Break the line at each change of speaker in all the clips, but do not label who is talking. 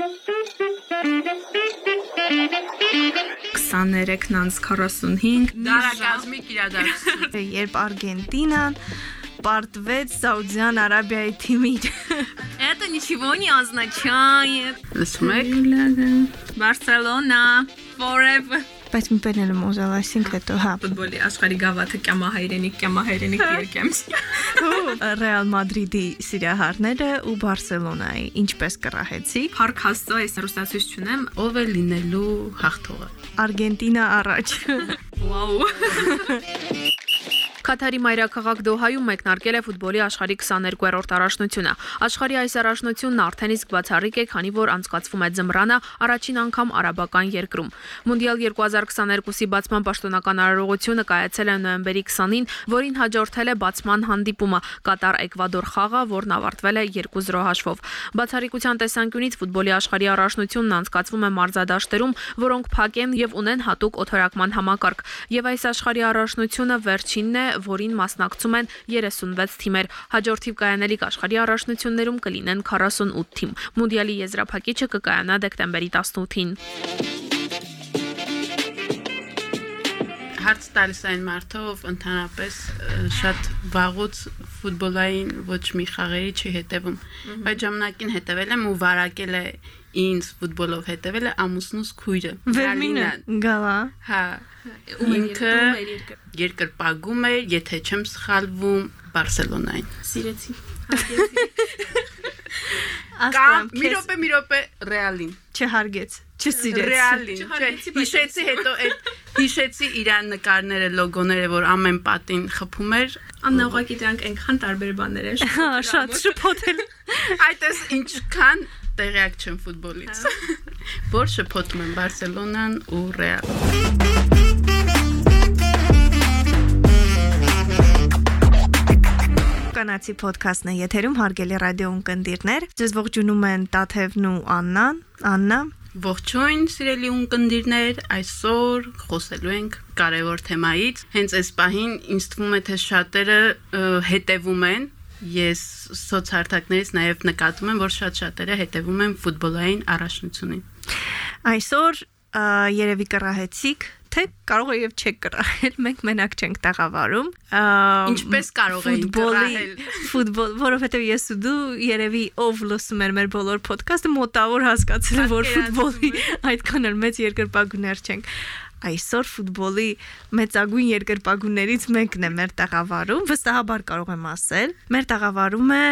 23-ն 45
Դարակազմիկ իրադարձություն։
Երբ Արգենտինան պարտվեց Սաուդյան Արաբիայի թիմին։
Это ничего не означает.
Լսում եք։
Barcelona forever
Բայց մի պերել եմ ուզել, այսինքն հետո հա։
ֆուտբոլի աշխարհի գավաթը կյամահայրենիք, կյամահայրենիք երկեմ։
Ռեալ Մադրիդի սիրահարները ու Բարսելոնայի ինչպես կռահեցի։
Փառք Աստծո, այս ռուսացույց չունեմ։
Ով է լինելու հաղթողը։
Արգենտինա առաջ։
Վաու։
Կատարի մայրաքաղաք Դոհայում մեկնարկել է ֆուտբոլի աշխարհի 22-րդ առաջնությունը։ Աշխարհի այս առաջնությունն արդեն իսկ բացառիկ է, քանի որ անցկացվում է ձմռանը առաջին անգամ արաբական երկրում։ Մունդիալ 2022-ի բացման պաշտոնական արարողությունը կայացել է նոյեմբերի 20-ին, որին հաջորդել է բացման հանդիպումը Կատար-Էկվադոր խաղը, որն ավարտվել է 2-0 հաշվով։ Բացառիկության տեսանկյունից ֆուտբոլի աշխարհի առաջնությունն անցկացվում է մարզադաշտերում, որոնք փակ են եւ ունեն հատուկ օթորակման համակարգ։ Եվ այս աշխարհի առաջնությունը վերջինն է, որին մասնակցում են 36 թիմեր։ Հաջորդիվ կայանելիք աշխարհի առաջնություններում կլինեն 48 թիմ։ Մունդիալի եզրափակիչը կկայանա դեկտեմբերի 18-ին։
Հարց տալիս այն մարդով ընդհանրապես շատ վաղուց ֆուտբոլային ոչ մի խաղերի չի հետևում։ Բայց ժամանակին հետևել եմ ու վարակել է ինձ ֆուտբոլով հետևել է ամուսնուս քույրը։
Վերմինը գալա։
Հա։ Ինքը երկրպագում է, եթե չեմ սխալվում, Բարսելոնային։
Սիրեցի։
Կամ մի րոպե, մի րոպե Ռեալին։
չհարգեց, չսիրեց։
Ռեալին։ հիշեցի հետո այդ հիշեցի իրան նկարները, լոգոները, որ ամեն պատին խփում էր։
Աննա ուղակի դրանք այնքան տարբեր բաներ են։
Հա, շատ շփոթել։
Այդպես ինչքան տեղյակ չեմ ֆուտբոլից։ Որ շփոթում են Բարսելոնան ու Ռեալ։
Կանացի ոդքասթն է եթերում հարգելի ռադիո ունկնդիրներ։ Ձեզ ողջունում են Տաթևն ու Աննան։ Աննա,
Ողջույն, սիրելի ունկնդիրներ, այսօր խոսելու ենք կարևոր թեմայից։ Հենց այս պահին ինձ թվում է թե շատերը հետևում են Ես սոցհարթակներից նաև նկատում եմ, որ շատ շատերը հետևում են ֆուտբոլային առաջնությունին։
այսօր երևի կռահեցիք, թե կարող է եւ չեք կռահել, մենք մենակ չենք տաղավարում։
Ինչպես կարող
ֆուտբոլի
կռահել։
ֆուտբոլ, որովհետեւ ես ու դու երևի ով լսում էր մեր բոլոր ոդքասթը մոտավոր հասկացել է, որ ֆուտբոլի այդքան էլ մեծ երկրպագուներ չենք։ Այսօր ֆուտբոլի մեծագույն երկրպագուներից մեկն է մեր տաղավարում, վստահաբար կարող եմ ասել։ Մեր տաղավարում է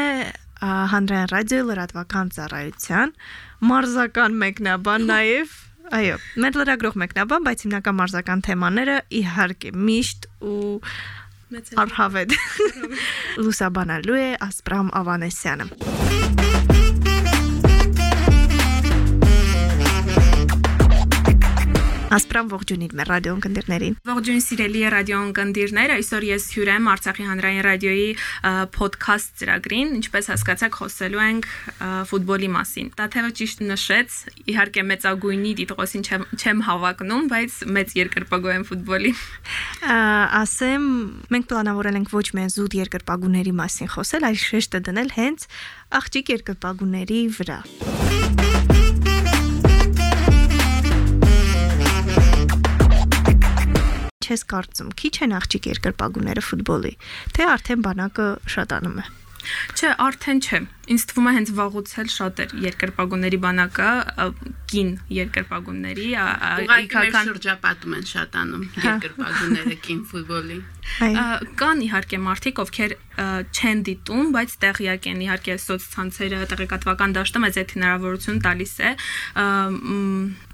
հանրային ռադիոյի լրատվական ծառայության մարզական մեկնաբան նաև Այո, մեր լրագրող մեկնաբան, բայց հիմնական մարզական թեմաները իհարկե միշտ ու
Մեծ
Արհավետ Լուսաբանալու է Ասպրամ Ավանեսյանը։ Ասպրամ ողջունիդ մեր ռադիո ընկերներին։
Ողջույն սիրելի ռադիո ընկերներ, այսօր ես հյուր եմ Արցախի հանրային ռադիոյի ոդքասթ ծրագրին, ինչպես հասկացաք, խոսելու ենք ֆուտբոլի մասին։ Տաթևը ճիշտ նշեց, իհարկե մեծագույնի դիտողոսին չեմ, չեմ հավակնում, բայց մեծ երկրպագու եմ ֆուտբոլի։
Ասեմ, մենք պլանավորել ենք ոչ միայն զուտ երկրպագուների մասին խոսել, այլ շեշտը դնել հենց աղջիկ երկրպագուների վրա։ Չես կարծում, քիչ են աղջիկ երկրպագուները ֆուտբոլի, թե արդեն բանակը շատանում է։
Չէ, արդեն չէ։ Ինձ թվում է հենց վաղուց էլ շատ էր երկրպագուների բանակը, կին
մեր
իքական
շրջապատում են շատանում երկրպագուները կին ֆուտբոլի։
Կան իհարկե մարդիկ, ովքեր չեն դիտում, բայց տեղյակ են իհարկե սոցցանցերը, տեղեկատվական դաշտը մեծ այդ հնարավորություն տալիս է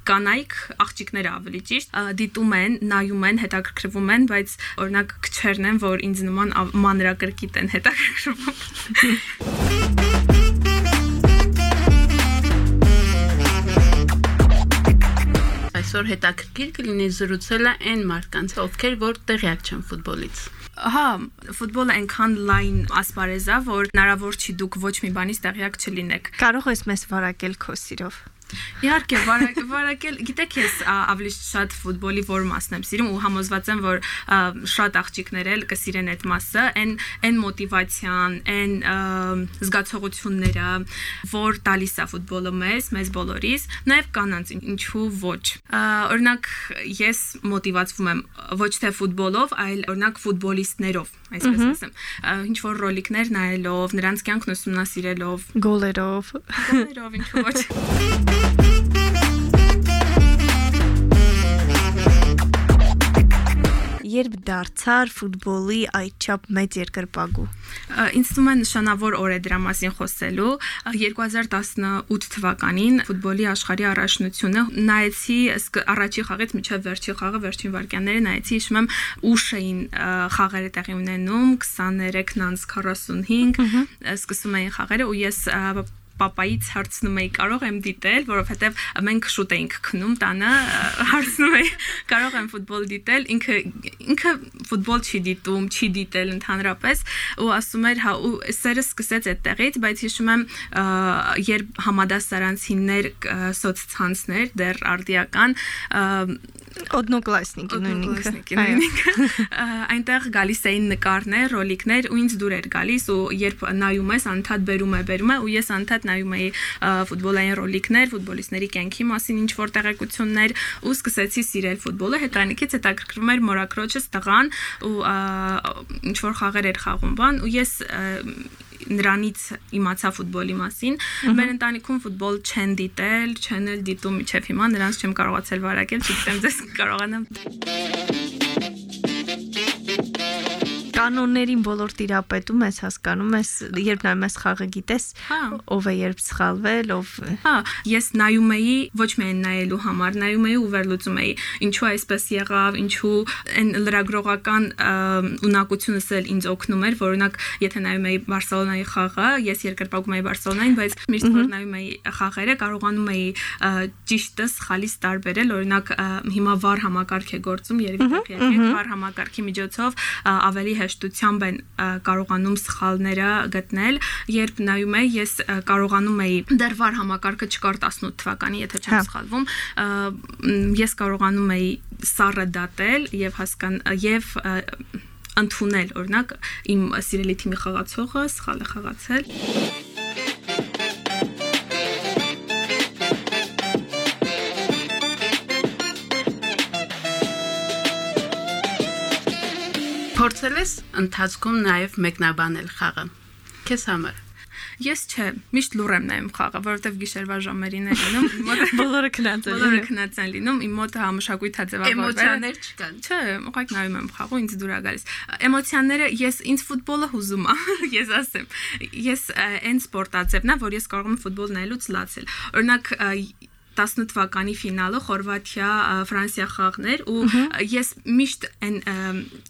կանայք աղջիկները ավելի ճիշտ դիտում են, նայում են, հետաքրքրվում են, բայց օրինակ քչերն են, որ ինձ նման մանրակրկիտ են հետաքրքրվում։
Այսօր հետաքրքիր կլինի զրուցելը այն մարդկանց, ովքեր որ տեղյակ չեն ֆուտբոլից։
Հա, ֆուտբոլը այնքան լայն ասպարեզ է, որ հնարավոր չի դուք ոչ մի բանից տեղյակ չլինեք։
կարող ես մեզ վարակել քո սիրով։
Իհարկե, վարակել, գիտեք, ես ավելի շատ ֆուտբոլի որ մասն եմ սիրում ու համոզված եմ, որ շատ աղջիկներ էլ կսիրեն այդ մասը, այն այն մոտիվացիան, այն զգացողությունները, որ տալիս է ֆուտբոլը մեզ, մեզ բոլորիս, նաև կանանց ինչու ոչ։ Օրինակ, ես մոտիվացվում եմ ոչ թե ֆուտբոլով, այլ օրինակ ֆուտբոլիստներով, այսպես ասեմ։ Ինչ որ ռոլիկներ նայելով, նրանց կյանքն ուսումնասիրելով,
գոլերով,
գոլերով ինչու ոչ։
երբ դարձար ֆուտբոլի այդչափ մեծ երկրպագու։
Ինձ թվում է նշանավոր օր է դրա մասին խոսելու 2018 թվականին ֆուտբոլի աշխարհի առաջնությունը նայեցի առաջի խաղից մինչև վերջի խաղը վերջին վարկյանները նայեցի հիշում եմ ուշ էին խաղերը տեղի ունենում 23-ից 45 սկսում էին խաղերը ու ես պապայից հարցնում էի կարող եմ դիտել, որովհետև մենք շուտ էինք քնում տանը, հարցնում էի կարող եմ ֆուտբոլ դիտել, ինքը ինքը ֆուտբոլ չի դիտում, չի դիտել ընդհանրապես ու ասում էր հա ու սերը սկսեց այդտեղից, բայց հիշում եմ երբ համադասարանցիներ սոցցանցներ դեռ արդիական
Օդնոկլասնիկի
նույնինքը այնտեղ գալիս էին նկարներ, ռոլիկներ ու ինձ դուր էր գալիս ու երբ նայում ես անդադ բերում է բերում է ու ես անդադ նայում էի ֆուտբոլային ռոլիկներ, ֆուտբոլիստների կյանքի մասին ինչ որ տեղեկություններ ու սկսեցի սիրել ֆուտբոլը։ Հետանիքից հետաքրքրում էր մորակրոջս տղան ու ինչ որ խաղեր էր խաղում բան ու ես նրանից իմացա ֆուտբոլի մասին։ Մեր ընտանիքում ֆուտբոլ չեն դիտել, չեն էլ դիտում միջև հիմա, նրանց չեմ կարողացել վարակել, չգիտեմ ձեզ կարողանամ
կանոններին բոլոր տիրապետում ես, հասկանում ես, երբ նայում ես խաղը գիտես,
հա
ով է երբ սխալվել, ով
Հա, ես նայում էի ոչ միայն նայելու համար, նայում էի ու վերլուծում էի, ինչու այսպես եղավ, ինչու այն լրագրողական ունակությունս էլ ինձ օգնում էր, որ օրինակ, եթե նայում էի Բարսելոնայի խաղը, ես երկրպագում էի Բարսելոնային, բայց միշտ որ նայում էի խաղերը, կարողանում էի ճիշտը սխալից տարբերել, օրինակ հիմա վար համակարգ է գործում, երևի եկեք վար համակարգի միջոցով ավելի հեշտությամբ են կարողանում սխալները գտնել, երբ նայում եի, ես կարողանում էի դեռ վար համակարգը չկար 18 թվականի, եթե չեմ հա։ սխալվում, ես կարողանում էի սառը դատել եւ հասկան եւ ընդունել օրինակ իմ սիրելի թիմի խաղացողը սխալ է խաղացել
Փորձել ես ընթացքում նաև մեկնաբանել խաղը։ Քեզ համար
Ես չէ, միշտ լուր եմ նայում խաղը, որովհետև գիշերվա ժամերին է լինում,
բոլորը քնած են։
Բոլորը քնած են լինում, իմ մոտ համշակույթ է ձևավորվել։
Էմոցիաներ չկան։
Չէ, ուղղակի նայում եմ խաղը, ինձ դուր է գալիս։ Էմոցիաները ես ինձ ֆուտբոլը հուզում է, ես ասեմ։ Ես այն սպորտաձևն է, որ ես կարող եմ ֆուտբոլ նայելուց լացել։ Օրինակ 18 թվականի ֆինալը Խորվաթիա Ֆրանսիա խաղն էր ու ես միշտ այն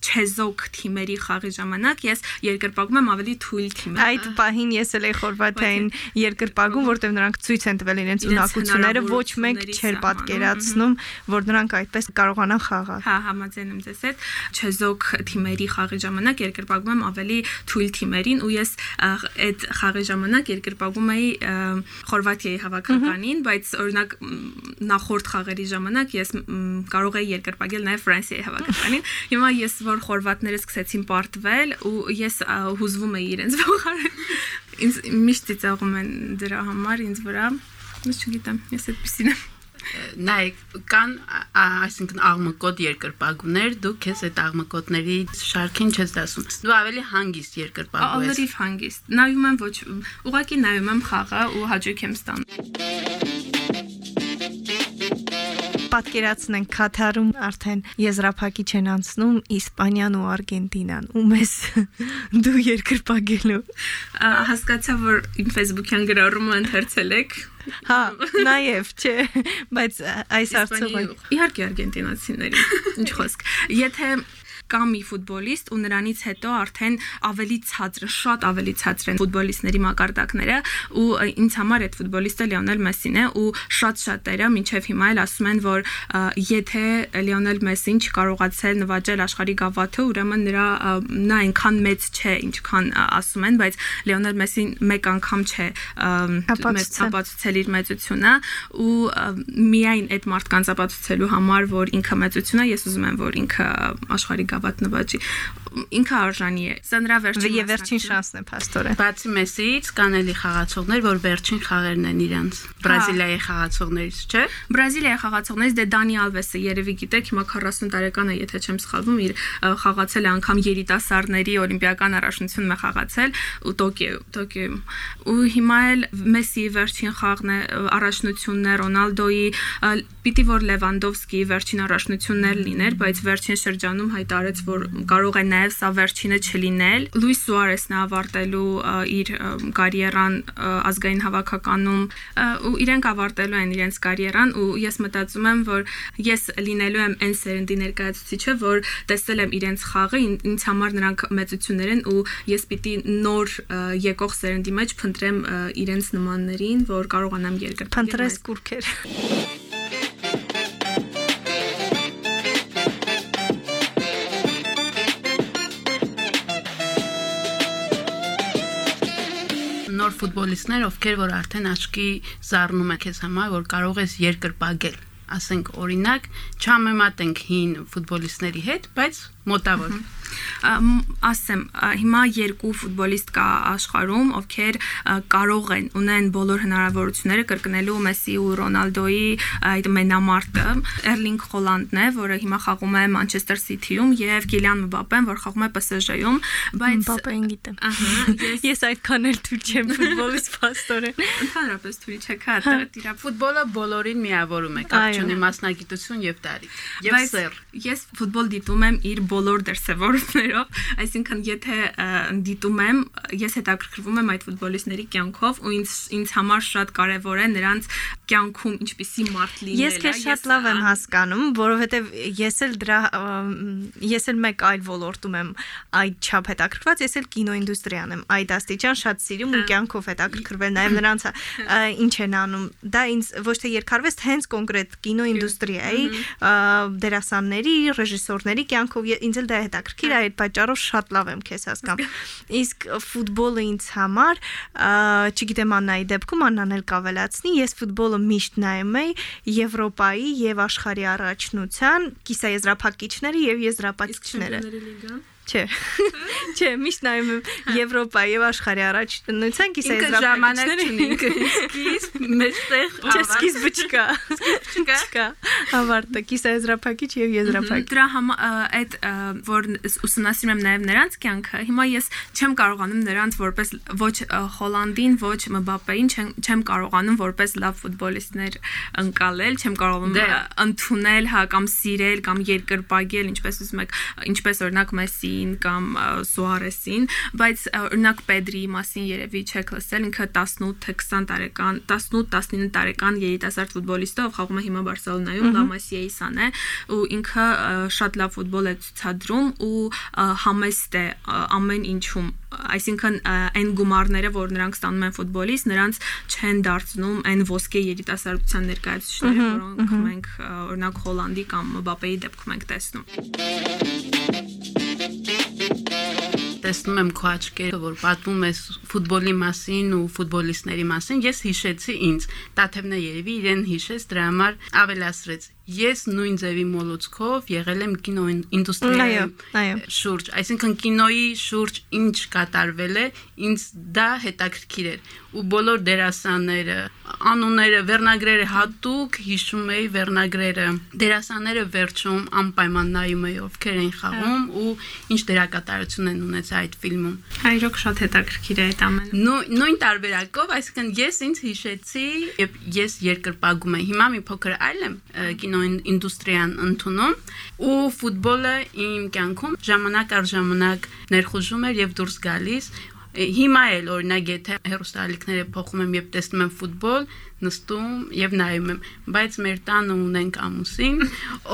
չեզոք թիմերի խաղի ժամանակ ես երկրպագում եմ ավելի թույլ թիմը։
Այդ պահին ես էլ էի Խորվաթիային երկրպագում, որտեղ նրանք ցույց են տվել իրենց ունակությունները, ոչ մեկ չէր պատկերացնում, որ նրանք այդպես կարողանան խաղալ։
Հա, համաձայն եմ ձեզ հետ։ Չեզոք թիմերի խաղի ժամանակ երկրպագում եմ ավելի թույլ թիմերին ու ես այդ խաղի ժամանակ երկրպագում էի Խորվաթիայի հավաքականին, բայց օրինակ նախորդ խաղերի ժամանակ ես կարող էի երկրպագել նաև Ֆրանսիայի հավաքականին։ Հիմա ես որ խորվատները սկսեցին պարտվել ու ես հուզվում էի իրենց փոխարեն։ Ինձ միշտ ծիծաղում են դրա համար ինձ վրա։ Ես չգիտեմ, ես այդպեսին եմ
նայեք կան այսինքն աղմկոտ երկրպագուներ դու քեզ այդ աղմկոտների շարքին չես դասում դու ավելի հանգիստ երկրպագու ես
ավելի հանգիստ նայում եմ ոչ ուղղակի նայում եմ խաղը ու հաճույք եմ ստանում
պատկերացնենք Կաթարում արդեն եզրափակի չեն անցնում Իսպանիան ու Արգենտինան ու մեզ դու երկրպագելու
հասկացա որ իմ Facebook-յան գրառումը ընթերցել եք
Հա, նաև, չէ, բայց այս հարցը
իհարկե արգենտինացիների։ Ինչ խոսք։ Եթե կա մի ֆուտբոլիստ ու նրանից հետո արդեն ավելի ցածր, շատ ավելի ցածր են ֆուտբոլիստների մակարդակները ու ինձ համար այդ ֆուտբոլիստը Լիոնել Մեսին է ու շատ շատերը մինչև հիմա էլ ասում են, որ եթե Լիոնել Մեսին չկարողացել նվաճել աշխարհի գավաթը, ուրեմն նրա նա այնքան մեծ չէ, ինչքան ասում են, բայց Լիոնել Մեսին մեկ անգամ չէ ապացուցել իր մեծությունը ու միայն այդ մարդկանց ապացուցելու համար, որ ինքը մեծություն է, ես ուզում եմ, որ ինքը աշխարհի գավաթ նվաճի ինքը արժանի է։ Սա նրա վերջին
եւ վերջին շանսն է, աստորեն։
Բացի Մեսիից կան էլի խաղացողներ, որ վերջին խաղերն են իրանց։ Բրազիլիայի խաղացողներից, չէ՞։
Բրազիլիայի խաղացողներից դե Դանի Ալվեսը երևի գիտեք, հիմա 40 տարեկան է, եթե չեմ սխալվում, իր խաղացել է անգամ երիտասարդների օլիմպիական առաջնությունում է խաղացել ու Տոկիո, Տոկիոյում։ Ու հիմա էլ Մեսսիի վերջին խաղն է առաջնությունն է Ռոնալդոյի պիտի որ Լևանդովսկիի վերջին առաջնությունն էլ լիներ, բայց վերջին շրջանում հայտարարեց, որ կարող է նաև սա վերջինը չլինել։ Լուիս Սուարեսն է ավարտելու իր կարիերան ազգային հավաքականում ու իրենք ավարտելու են իրենց կարիերան ու ես մտածում եմ, որ ես լինելու եմ այն սերնդի ներկայացուցիչը, որ տեսել եմ իրենց խաղը, ինձ համար նրանք մեծություններ են ու ես պիտի նոր եկող սերնդի մեջ փնտրեմ իրենց նմաններին, որ կարողանամ երկրպագել։
Փնտրես կուրքեր։
ֆուտբոլիստներ, ովքեր որ արդեն աչքի զառնում է քեզ համար, որ կարող ես երկրպագել ասենք օրինակ չամեմատենք հին ֆուտբոլիստների հետ, բայց մոտավոր
ասեմ, հիմա երկու ֆուտբոլիստ կա աշխարհում, ովքեր կարող են ունեն բոլոր հնարավորությունները կրկնելու Մեսսի ու Ռոնալդոյի այդ մենամարտը։ Էրլինգ Հոլանդն է, որը հիմա խաղում է Մանչեսթեր Սիթիում եւ Կիլիան Մբապեն, որ խաղում է PSG-ում, բայց
Մբապեն գիտեմ։
Ահա,
ես այդքան էլ թույլ չեմ ֆուտբոլից փաստորեն։
Ընդհանրապես թույլ չեք, հա, դիրա
ֆուտբոլը բոլորին միավորում է, կապ չունի մասնագիտություն եւ տարիք։ Եվ սեր։
Ես ֆուտբոլ դիտում եմ իր բոլոր դրսևորումներով պատճառով, այսինքն եթե դիտում եմ, ես հետաքրքրվում եմ այդ ֆուտբոլիստների կյանքով ու ինձ ինձ համար շատ կարևոր է նրանց կյանքում ինչպիսի մարդ լինելը։
Ես քեզ շատ լավ եմ հասկանում, որովհետև ես էլ դրա ես էլ մեկ այլ ոլորտում եմ այդ չափ հետաքրքրված, ես էլ կինոինդուստրիան եմ այդ աստիճան շատ սիրում ու կյանքով հետաքրքրվել, նաև նրանց ինչ են անում։ Դա ինձ ոչ թե երկարվեց, հենց կոնկրետ կինոինդուստրիայի դերասանների, ռեժիսորների կյանքով ինձ էլ դա հետաքրքիր է այդ պատճառով շատ լավ եմ քեզ հասկանում։ Իսկ ֆուտբոլը ինձ համար, չգիտեմ Աննայի դեպքում Աննան էլ կավելացնի, ես ֆուտբոլը միշտ նայում եի Եվրոպայի եւ աշխարհի առաջնության կիսաեզրափակիչները եւ եզրափակիչները։ Չէ։ Չէ, միշտ նայում եմ Եվրոպա եւ աշխարհի առաջնության
կիսաեզրափակիչները։ Սկիզբ մեջտեղ
Չէ, սկիզբը չկա։ Սկիզբը չկա։ Ավարտը կիսաեզրափակիչ եւ եզրափակիչ։
Դրա համար այդ որ ուսումնասիրում եմ նաեւ նրանց կյանքը, հիմա ես չեմ կարողանում նրանց որպես ոչ Հոլանդին, ոչ Մբապեին չեմ չեմ կարողանում որպես լավ ֆուտբոլիստներ ընկալել, չեմ կարողանում
դե։
ընդունել, հա, կամ սիրել, կամ երկրպագել, ինչպես ուզում եք, ինչպես օրինակ Մեսսի Մեսսիին կամ Սուարեսին, բայց օրինակ Պեդրիի մասին երևի չեք լսել, ինքը 18 թե 20 տարեկան, 18-19 տարեկան երիտասարդ ֆուտբոլիստը, ով խաղում է հիմա Բարսելոնայում, Լա Մեսիայի սան է, ու ինքը շատ լավ ֆուտբոլ է ցուցադրում ու համեստ է ամեն ինչում այսինքն այն գումարները, որ նրանք ստանում են ֆուտբոլից, նրանց չեն դարձնում այն ոսկե երիտասարդության ներկայացուցիչները, որոնք մենք օրինակ Հոլանդի կամ Մբապեի դեպքում ենք տեսնում
տեսնում եմ քո աչքերը, որ պատմում ես ֆուտբոլի մասին ու ֆուտբոլիստների մասին, ես հիշեցի ինձ։ Տաթևն է երևի իրեն հիշեց, դրա համար ավելացրեց ես նույն ձևի մոլուցքով եղել եմ կինո ինդուստրիայի շուրջ, այսինքն կինոյի շուրջ ինչ կատարվել է, ինձ դա հետաքրքիր էր ու բոլոր դերասանները, անունները, վերնագրերը հատուկ հիշում էի վերնագրերը։ Դերասանները վերջում անպայման նայում էի ովքեր են խաղում ու ինչ դերակատարություն են ունեցել այդ ֆիլմում։
Այրոք շատ հետաքրքիր է այդ ամենը։
Նույն տարբերակով, այսինքն ես ինձ հիշեցի, եւ ես երկրպագում եմ։ Հիմա մի փոքր այլ եմ կինո կինոինդուստրիան ընդունում ու ֆուտբոլը իմ կյանքում ժամանակ առ ժամանակ ներխուժում էր եւ դուրս գալիս Հիմա էլ օրինակ եթե հերոստալիքները փոխում եմ եւ տեսնում եմ ֆուտբոլ, նստում եւ նայում եմ, բայց մեր տանը ունենք ամուսին,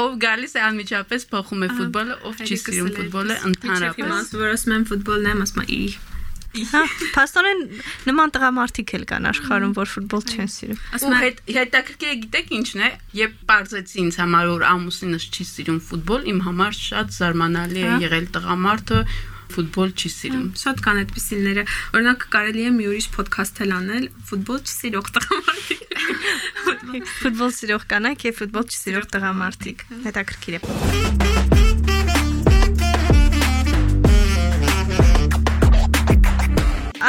ով գալիս է անմիջապես փոխում է ֆուտբոլը, ով չի սիրում ֆուտբոլը ընդհանրապես։
Հիմա որ ասում եմ ֆուտբոլն եմ, ասում եմ՝
Հա, փաստորեն նման տղամարդիկ էլ կան աշխարհում, որ ֆուտբոլ չեն սիրում։
Ասում հետ հետաքրքիր գիտեք ինչն է, երբ բարձեցի ինձ համար որ ամուսինս չի սիրում ֆուտբոլ, իմ համար շատ զարմանալի է եղել տղամարդը ֆուտբոլ չի սիրում։
Շատ կան այդպիսիները։ Օրինակ կարելի է մի ուրիշ ոդքասթ էլ անել ֆուտբոլ չսիրող տղամարդիկ։
Ֆուտբոլ սիրող կանայք եւ ֆուտբոլ չսիրող տղամարդիկ։ Հետաքրքիր է։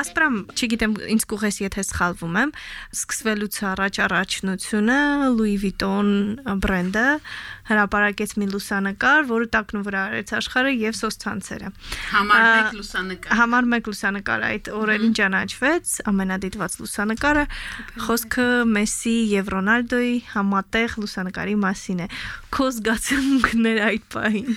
Ասպրամ, չգիտեմ, ինձ կուղես եթե սխալվում եմ, սկսվելուց առաջ առաջնությունը Louis Vuitton բրենդը հրապարակեց մի լուսանկար, որը տակնու վրա արեց աշխարհը եւ սոցցանցերը։
Համար 1 լուսանկար։
Համար 1 լուսանկար այդ օրերին ճանաչվեց, ամենադիտված լուսանկարը։ Խոսքը Մեսսի եւ Ռոնալդոյի համատեղ լուսանկարի մասին է։ Քո զգացմունքները այդ պահին,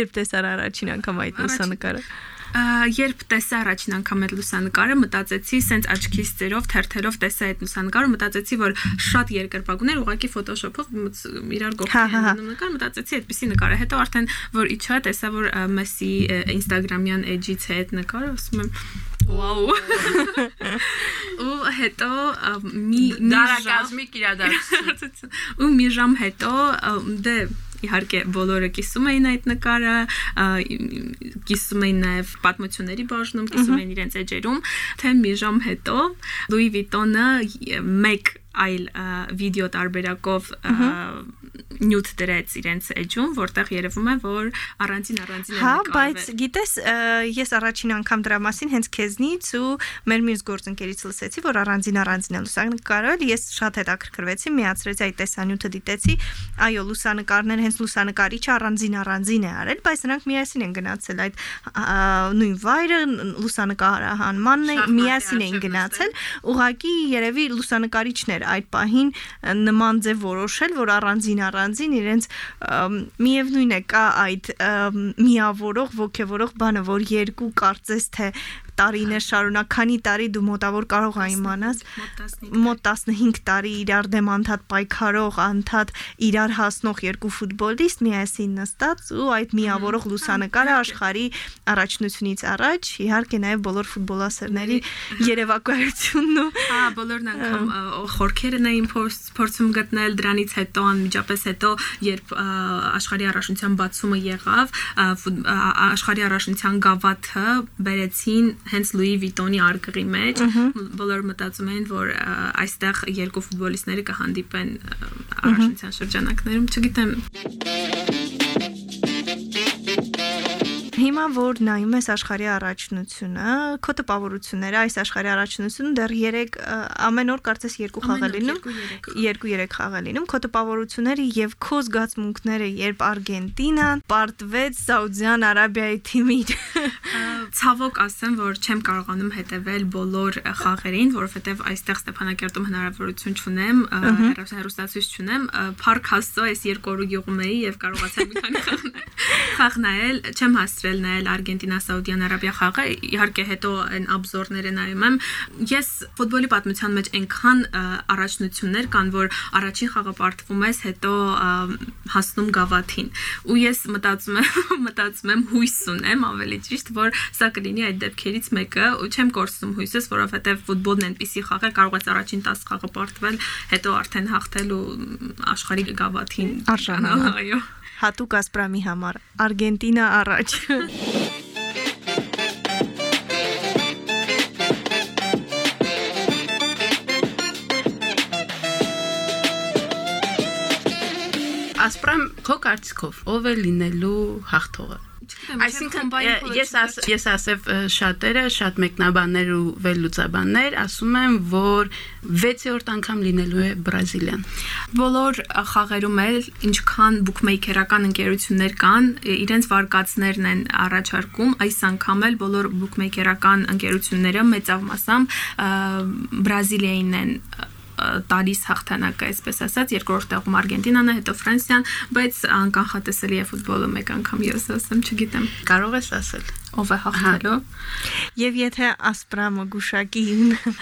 երբ տեսար առաջին անգամ այդ լուսանկարը
երբ տեսա առաջին անգամ այդ լուսանկարը, մտածեցի, սենց աչքիս ծերով, թերթերով տեսա այդ լուսանկարը, մտածեցի, որ շատ երկրպագուներ ուղակի Photoshop-ով իրար գողքին անում նկար, մտածեցի այդպեսի նկար է։ Հետո արդեն որ իջա, տեսա, որ Messi Instagram-յան edge-ից է այդ նկարը, ասում եմ Վաու։ Ու հետո մի
մի դարակազմիկ իրադարձություն։
Ու մի ժամ հետո դե իհարկե բոլորը կիսում էին այդ նկարը, կիսում էին նաև պատմությունների բաժնում, կիսում էին իրենց էջերում, թե մի ժամ հետո Louis Vuitton-ը մեկ այլ վիդեո տարբերակով նյութ դրեց իրենց էջում, որտեղ երևում է, որ առանձին առանձին է
Հա, բայց գիտես, ես առաջին անգամ դրա մասին հենց քեզնից ու մեր մյուս գործընկերից լսեցի, որ առանձին առանձին է լուսանկարել, ես շատ հետաքրքրվեցի, միացրեցի այդ տեսանյութը դիտեցի, այո, լուսանկարներ հենց լուսանկարիչը առանձին առանձին է արել, բայց նրանք միասին են գնացել այդ նույն վայրը լուսանկարահանմանն է միասին էին գնացել, ուղղակի երևի լուսանկարիչն էր այդ պահին նման ձև որոշել, որ առանձին առանձին իրենց միևնույն է կա այդ միավորող ողջևորող բանը, որ երկու կարծես թե տարիներ շարունակ, քանի տարի դու մոտավոր կարող ա իմանաս, մոտ 15 տարի իրար դեմ անդադ պայքարող, անդադ իրար հասնող երկու ֆուտբոլիստ միասին նստած ու այդ միավորող լուսանկարը աշխարի առաջնությունից առաջ, իհարկե նաև բոլոր ֆուտբոլասերների երևակայությունն ու
հա, բոլորն անգամ խորքերն էին փորձում գտնել դրանից հետո անմիջապես հետո, երբ աշխարհի առաջնության բացումը եղավ, աշխարհի առաջնության գավաթը բերեցին հենց Louis Vuitton-ի արկղի մեջ բոլորը մտածում էին, որ այստեղ երկու ֆուտբոլիստները կհանդիպեն առաջնության շրջանակներում, չգիտեմ
Հիմա որ նայում ես աշխարհի առաջնությունը, քո տպավորությունները, այս աշխարհի առաջնությունը դեռ 3 ամեն օր կարծես 2 խաղ է լինում, 2-3 խաղ է լինում, քո տպավորությունները եւ քո զգացմունքները, երբ Արգենտինան պարտվեց Սաուդյան Արաբիայի թիմին։
Ցավոք ասեմ, որ չեմ կարողանում հետևել բոլոր խաղերին, որովհետեւ այստեղ Ստեփանակերտում հնարավորություն չունեմ, հեռուստացույց չունեմ, Փարք Հաստո այս երկու օրը գյուղում էի եւ կարողացա մի քանի խաղ Խաղ նայել, չեմ հասցրել նայել Արգենտինա-Սաուդյան Արաբիա խաղը, իհարկե հետո այն աբզորները նայում եմ։ Ես ֆուտբոլի պատմության մեջ այնքան առաջնություններ կան, որ առաջին խաղը պարտվում ես, հետո հասնում գավաթին։ Ու ես մտածում եմ, մտածում եմ հույս ունեմ, ավելի ճիշտ, որ սա կլինի այդ դեպքերից մեկը, ու չեմ կորցնում հույսս, որովհետև ֆուտբոլն այնպիսի խաղ է, կարող ես առաջին 10 խաղը պարտվել, հետո արդեն հաղթել ու աշխարհի գավաթին
արժանանալ։ Այո հատուկ ասպրամի համար Արգենտինա առաջ
Ասպրամ քո կարծիքով ով է լինելու հաղթողը Այսինքն ես ես ասև շատերը, շատ մեկնաբաններ ու վերլուծաբաններ ասում են, որ 6-րդ անգամ լինելու է Բրազիլիան։
Բոլոր խաղերում էլ ինչքան բուկմեյքերական ընկերություններ կան, իրենց վարկածներն են առաջարկում, այս անգամ էլ բոլոր բուկմեյքերական ընկերությունները մեծավ մասամբ Բրազիլիային են տալիս հաղթանակը, այսպես ասած, երկրորդ տեղում Արգենտինան է, հետո Ֆրանսիան, բայց անկանխատեսելի է ֆուտբոլը մեկ անգամ ես ասեմ, չգիտեմ։
Կարող ես ասել։
Ով է հաղթելու։
Եվ եթե ասպրամը գուշակի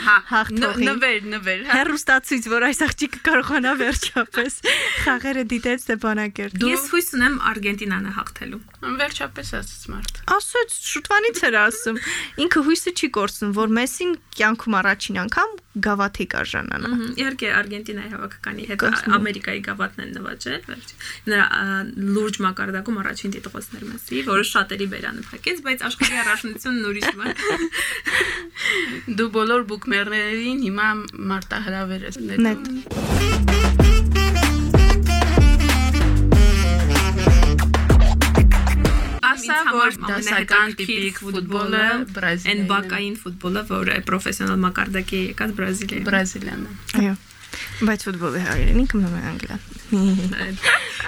Հա,
հաղթողին
նվեր, նվեր, հա։
հերոստացույց, որ այս աղջիկը կարողանա վերջապես խաղերը դիտել Ստեփանակերտ։
Ես հույս ունեմ Արգենտինան է հաղթելու։
Վերջապես ասած մարդ։
Ասոց շուտվանից էր ասում։ Ինքը հույսը չի կորցնում, որ Մեսին կյանքում առաջին անգամ գավաթի կարժանանա։
Իհարկե Արգենտինայի հավաքականի հետ Ամերիկայի գավաթն են նվաճել, վերջ։ Նրա լուրջ մակարդակում առաջին տիտղոսներ Մեսսի, որը շատերի վերանփակեց, բայց աշխարհի առաջնությունն ուրիշ բան։
Դու բոլոր բուկմերներին հիմա մարտահրավեր ես
Նետ։
նետում։ Ասա, որ դասական տիպիկ
ֆուտբոլը
Բրազիլիան։
Այն բակային ֆուտբոլը, որը պրոֆեսիոնալ մակարդակի եկած Բրազիլիայում։
Բրազիլիան։
Այո։ Բայց ֆուտբոլի հայերենի կմնում է անգլիան։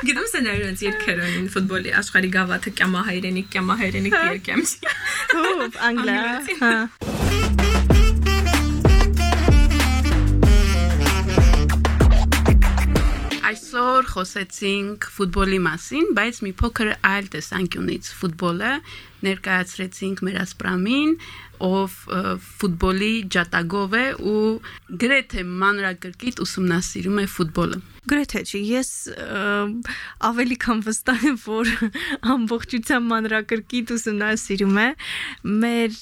Գիտում ես նրանց երկերը ունին ֆուտբոլի աշխարհի գավաթը կյամահայրենի, կյամահայրենի երկամսի։
Հոբ անգլիա։
Անգլիացի։
Հա։
Այսօր խոսեցինք ֆուտբոլի մասին, բայց մի փոքր այլ տեսանկյունից ֆուտբոլը ներկայացրեցինք մեր ասպրամին, ով ֆուտբոլի ջատագով է ու գրեթե մանրակրկիտ ուսումնասիրում է ֆուտբոլը։
Գրեթե չի, ես ավելի քան վստահ եմ, որ ամբողջությամբ մանրակրկիտ ուսումնասիրում է մեր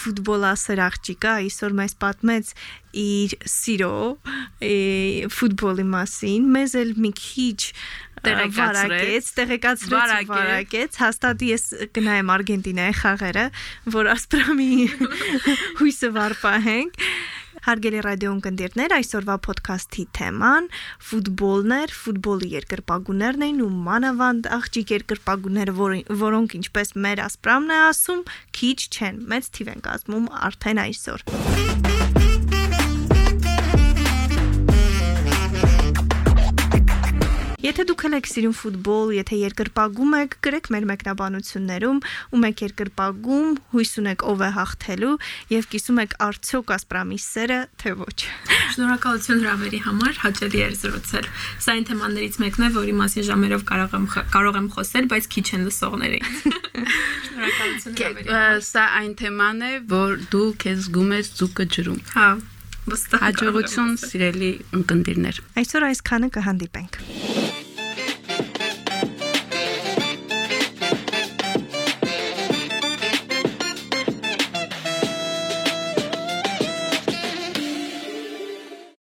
ֆուտբոլասեր աղջիկը այսօր մեզ պատմեց իր սիրո ֆուտբոլի մասին, մեզ էլ մի քիչ
Տեղեկացրեց,
տեղեկացրեց,
վարակեց։
հաստատ ես կնայեմ Արգենտինայի խաղերը, որ ասպրամի հույսը վարպահենք։ Հարգելի ռադիոն կնդիրներ, այսօրվա ոդքասթի թեման ֆուտբոլն էր, ֆուտբոլի երկրպագուներն էին ու մանավանդ աղջիկ երկրպագուները, որ, որոնք ինչպես մեր ասպրամն է ասում, քիչ չեն, մեծ թիվ են կազմում արդեն այսօր։ Եթե դուք եք սիրում ֆուտբոլ, եթե երկրպագում եք, գրեք մեր մեկնաբանություններում, ում եք երկրպագում, հույս ունեք ով է հաղթելու եւ կիսում եք արդյոք ասպրամի սերը, թե ոչ։
Շնորհակալություն հրավերի համար, հաճելի էր զրուցել։ Սա այն թեմաներից մեկն է, որի մասին ժամերով կարող եմ կարող եմ խոսել, բայց քիչ են լսողները։ Շնորհակալություն հրավերի համար։
Սա այն թեման է, որ դու քեզ զգում ես ձուկը ջրում։
Հա, վստահ։
Հաջողություն, սիրելի ունկնդիրներ։
Այսօր այսքանը կհանդիպենք։